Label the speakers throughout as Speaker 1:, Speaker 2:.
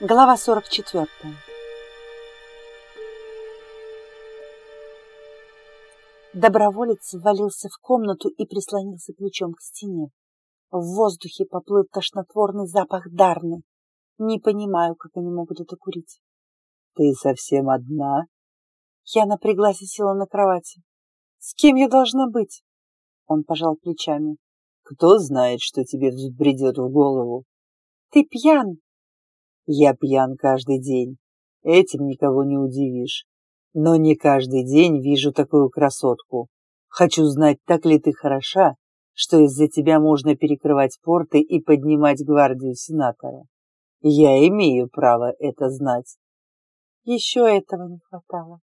Speaker 1: Глава 44. Доброволец ввалился в комнату и прислонился плечом к стене. В воздухе поплыл тошнотворный запах дарны. Не понимаю, как они могут это курить.
Speaker 2: Ты совсем одна?
Speaker 1: Я напряглась и села на кровати. С кем я должна быть? Он пожал плечами.
Speaker 2: Кто знает, что тебе взбредет в голову?
Speaker 1: Ты пьян.
Speaker 2: Я пьян каждый день. Этим никого не удивишь. Но не каждый день вижу такую красотку. Хочу знать, так ли ты хороша, что из-за тебя можно перекрывать порты и поднимать гвардию сенатора. Я имею право это знать.
Speaker 1: Еще этого не хватало.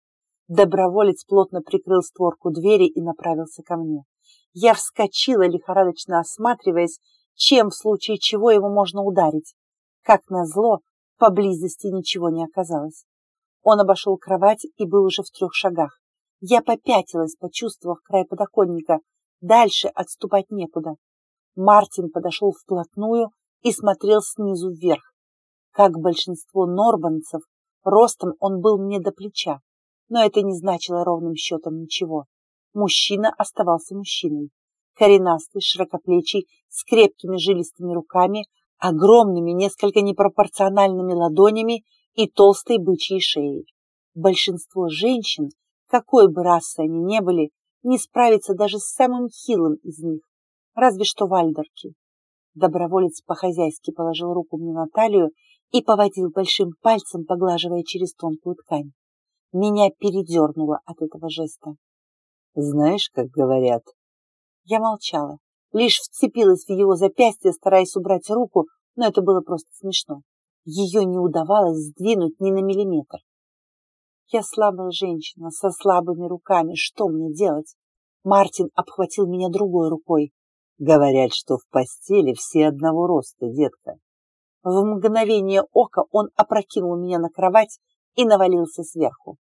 Speaker 1: Доброволец плотно прикрыл створку двери и направился ко мне. Я вскочила, лихорадочно осматриваясь, чем в случае чего его можно ударить. Как назло, поблизости ничего не оказалось. Он обошел кровать и был уже в трех шагах. Я попятилась, почувствовав край подоконника. Дальше отступать некуда. Мартин подошел вплотную и смотрел снизу вверх. Как большинство норбанцев, ростом он был мне до плеча, но это не значило ровным счетом ничего. Мужчина оставался мужчиной. Коренастый, широкоплечий, с крепкими жилистыми руками, огромными, несколько непропорциональными ладонями и толстой бычьей шеей. Большинство женщин, какой бы расы они ни были, не справится даже с самым хилым из них, разве что вальдерки. Доброволец по-хозяйски положил руку мне на талию и поводил большим пальцем, поглаживая через тонкую ткань. Меня передернуло от этого жеста.
Speaker 2: Знаешь, как говорят?
Speaker 1: Я молчала, лишь вцепилась в его запястье, стараясь убрать руку, но это было просто смешно. Ее не удавалось сдвинуть ни на миллиметр. Я слабая женщина, со слабыми руками. Что мне делать? Мартин обхватил меня другой рукой.
Speaker 2: Говорят, что в постели все одного роста, детка.
Speaker 1: В мгновение ока он опрокинул меня на кровать и навалился сверху.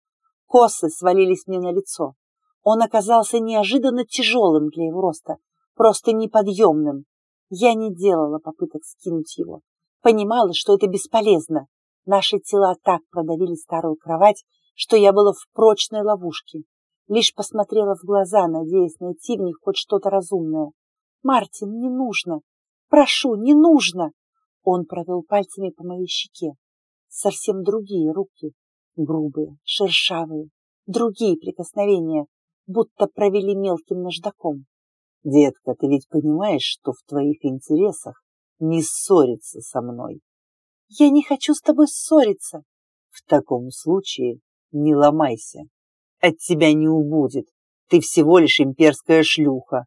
Speaker 1: Косы свалились мне на лицо. Он оказался неожиданно тяжелым для его роста, просто неподъемным. Я не делала попыток скинуть его. Понимала, что это бесполезно. Наши тела так продавили старую кровать, что я была в прочной ловушке. Лишь посмотрела в глаза, надеясь найти в них хоть что-то разумное. «Мартин, не нужно! Прошу, не нужно!» Он провел пальцами по моей щеке. Совсем другие руки, грубые, шершавые, другие прикосновения, будто провели мелким наждаком.
Speaker 2: «Детка, ты ведь понимаешь, что в твоих интересах не ссориться со мной?»
Speaker 1: «Я не хочу с тобой ссориться!»
Speaker 2: «В таком случае не ломайся. От тебя не убудет. Ты всего лишь имперская шлюха.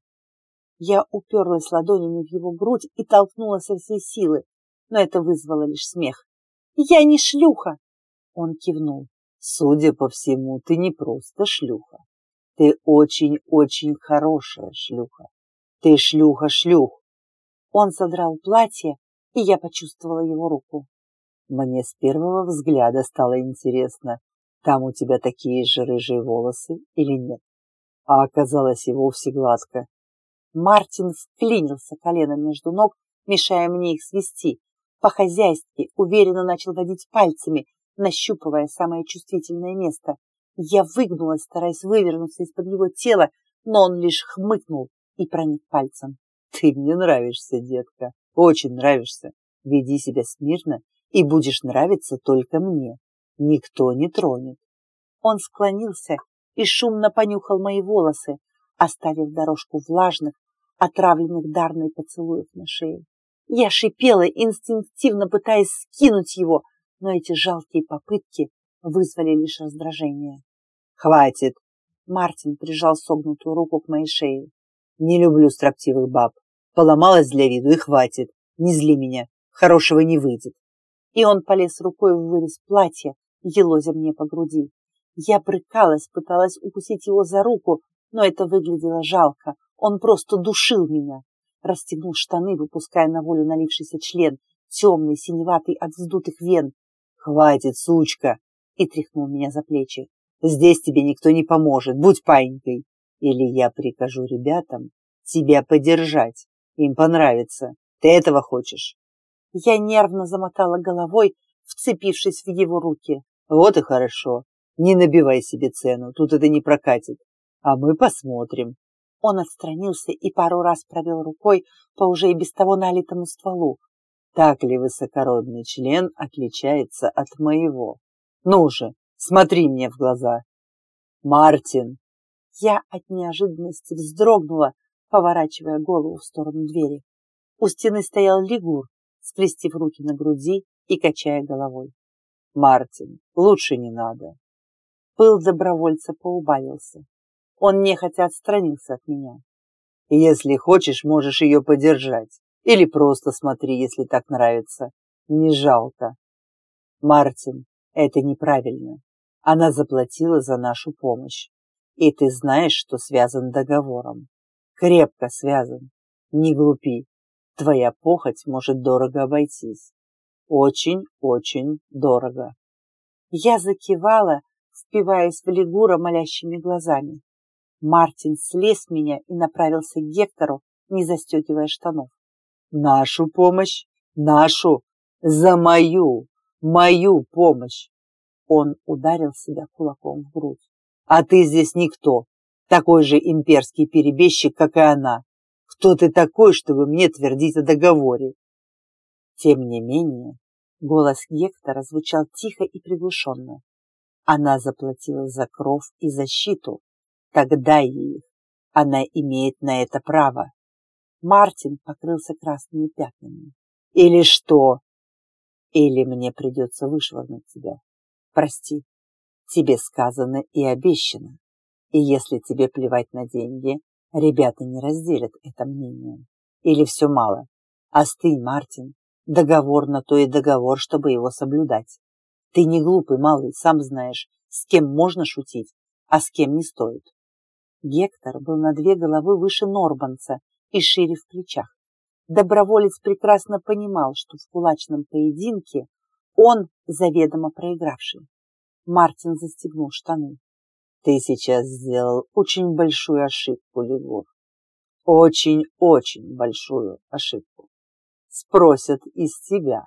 Speaker 1: Я уперлась ладонями в его грудь и толкнула со всей силы, но это вызвало лишь смех. «Я не шлюха!» Он кивнул.
Speaker 2: «Судя по всему, ты не просто шлюха. Ты очень-очень хорошая шлюха. Ты шлюха-шлюх!»
Speaker 1: Он задрал платье, и я почувствовала его руку.
Speaker 2: Мне с первого взгляда стало интересно, там у тебя такие же рыжие волосы или нет? А оказалось и вовсе гладко.
Speaker 1: Мартин вклинился коленом между ног, мешая мне их свести. По-хозяйски уверенно начал водить пальцами, нащупывая самое чувствительное место. Я выгнулась, стараясь вывернуться из-под его тела, но он лишь хмыкнул и проник пальцем.
Speaker 2: Ты мне нравишься, детка, очень нравишься. Веди себя смирно, и будешь нравиться только мне никто не тронет.
Speaker 1: Он склонился и шумно понюхал мои волосы, оставив дорожку влажных, отравленных дарной поцелуев на шее. Я шипела, инстинктивно пытаясь скинуть его, но эти жалкие попытки вызвали лишь раздражение.
Speaker 2: «Хватит!»
Speaker 1: Мартин прижал согнутую руку к моей шее.
Speaker 2: «Не люблю строптивых баб. Поломалась для виду и хватит. Не зли меня. Хорошего не выйдет».
Speaker 1: И он полез рукой в вырез платья, елозя мне по груди. Я брыкалась, пыталась укусить его за руку, но это выглядело жалко. Он просто душил меня. Растянул штаны, выпуская на волю налившийся член, темный, синеватый от вздутых вен.
Speaker 2: «Хватит, сучка!» и тряхнул меня за плечи. «Здесь тебе никто не поможет, будь паинькой. Или я прикажу ребятам тебя подержать. Им понравится. Ты этого хочешь?»
Speaker 1: Я нервно замотала головой, вцепившись в его руки.
Speaker 2: Вот и хорошо. Не набивай себе цену, тут это не прокатит. А мы посмотрим.
Speaker 1: Он отстранился и пару раз провел рукой по уже и без того налитому стволу.
Speaker 2: Так ли высокородный член отличается от моего? Ну же, смотри мне в глаза. Мартин!
Speaker 1: Я от неожиданности вздрогнула, поворачивая голову в сторону двери. У стены стоял Лигур, скрестив руки на груди и качая головой.
Speaker 2: Мартин, лучше не надо.
Speaker 1: Пыл добровольца поубавился. Он нехотя отстранился от меня.
Speaker 2: Если хочешь, можешь ее подержать. Или просто смотри, если так нравится. Не жалко. Мартин, это неправильно. Она заплатила за нашу помощь. И ты знаешь, что связан договором. Крепко связан. Не глупи. Твоя похоть может дорого обойтись. Очень-очень дорого.
Speaker 1: Я закивала, впиваясь в Лигура молящими глазами. Мартин слез с меня и направился к Гектору, не застегивая штанов.
Speaker 2: «Нашу помощь! Нашу! За мою! Мою помощь!» Он ударил себя кулаком в грудь. «А ты здесь никто, такой же имперский перебежчик, как и она. Кто ты такой, чтобы мне твердить о договоре?» Тем не менее, голос Гектора звучал тихо и приглушенно. Она заплатила за кров и защиту, Тогда ей Она имеет на это право.
Speaker 1: Мартин покрылся красными пятнами.
Speaker 2: Или что? Или мне придется вышвырнуть тебя. Прости, тебе сказано и обещано. И если тебе плевать на деньги, ребята не разделят это мнение. Или все мало? Остынь, Мартин. Договор на то и договор, чтобы его соблюдать. Ты не глупый, малый, сам знаешь, с кем можно шутить, а с кем не стоит.
Speaker 1: Гектор был на две головы выше Норбанца и шире в плечах. Доброволец прекрасно понимал, что в кулачном поединке он заведомо проигравший. Мартин застегнул штаны.
Speaker 2: Ты сейчас сделал очень большую ошибку, Легур. Очень-очень большую ошибку. Спросят из тебя.